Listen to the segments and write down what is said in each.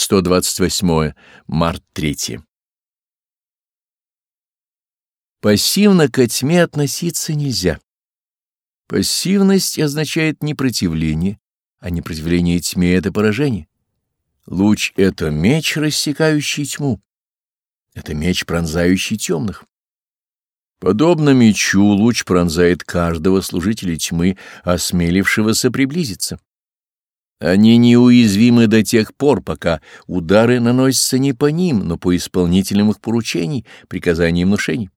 128. Март 3. Пассивно ко тьме относиться нельзя. Пассивность означает непротивление, а непротивление тьме — это поражение. Луч — это меч, рассекающий тьму. Это меч, пронзающий темных. Подобно мечу луч пронзает каждого служителя тьмы, осмелившегося приблизиться. Они неуязвимы до тех пор, пока удары наносятся не по ним, но по исполнителям их поручений, приказаний и внушений.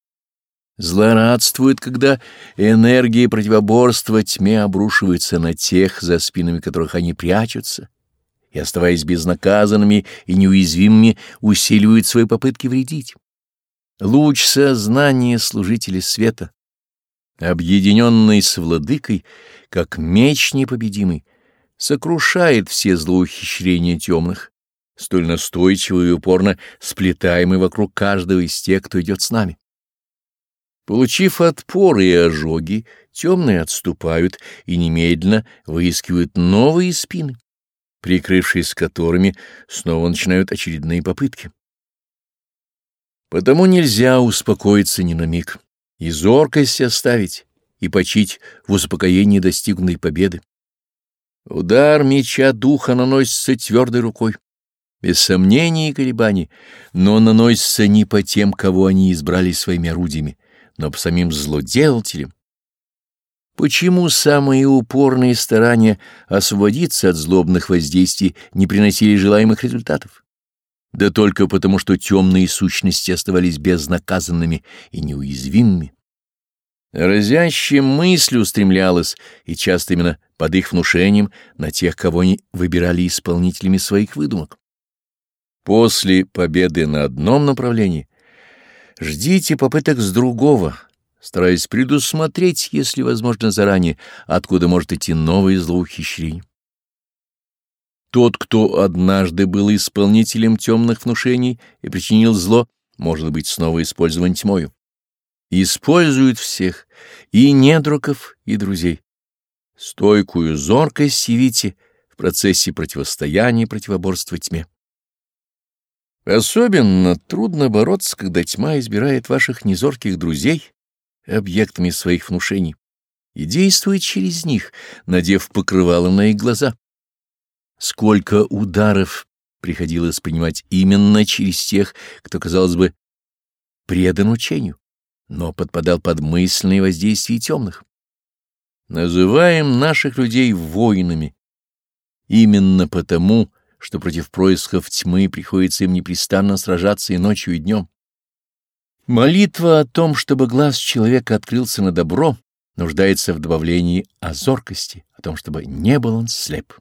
Злорадствуют, когда энергия противоборства тьме обрушивается на тех, за спинами которых они прячутся, и, оставаясь безнаказанными и неуязвимыми, усиливают свои попытки вредить. Луч сознания служителей света, объединенный с владыкой, как меч непобедимый, сокрушает все злоухищрения темных, столь настойчиво и упорно сплетаемый вокруг каждого из тех, кто идет с нами. Получив отпоры и ожоги, темные отступают и немедленно выискивают новые спины, прикрывшись которыми снова начинают очередные попытки. Потому нельзя успокоиться ни на миг, и зоркость оставить, и почить в успокоении достигнутой победы. Удар меча духа наносится твердой рукой, без сомнений и колебаний, но наносится не по тем, кого они избрали своими орудиями, но по самим злоделателям. Почему самые упорные старания освободиться от злобных воздействий не приносили желаемых результатов? Да только потому, что темные сущности оставались безнаказанными и неуязвимыми. Разящая мысль устремлялась, и часто именно под их внушением, на тех, кого они выбирали исполнителями своих выдумок. После победы на одном направлении ждите попыток с другого, стараясь предусмотреть, если возможно заранее, откуда может идти новое злоухищрение. Тот, кто однажды был исполнителем темных внушений и причинил зло, может быть снова использован тьмою используют всех, и недруков, и друзей. Стойкую зоркость явите в процессе противостояния и противоборства тьме. Особенно трудно бороться, когда тьма избирает ваших незорких друзей объектами своих внушений и действует через них, надев покрывало на их глаза. Сколько ударов приходилось принимать именно через тех, кто, казалось бы, предан учению но подпадал под мысленные воздействия темных. Называем наших людей воинами именно потому, что против происков тьмы приходится им непрестанно сражаться и ночью, и днем. Молитва о том, чтобы глаз человека открылся на добро, нуждается в добавлении о зоркости, о том, чтобы не был он слеп.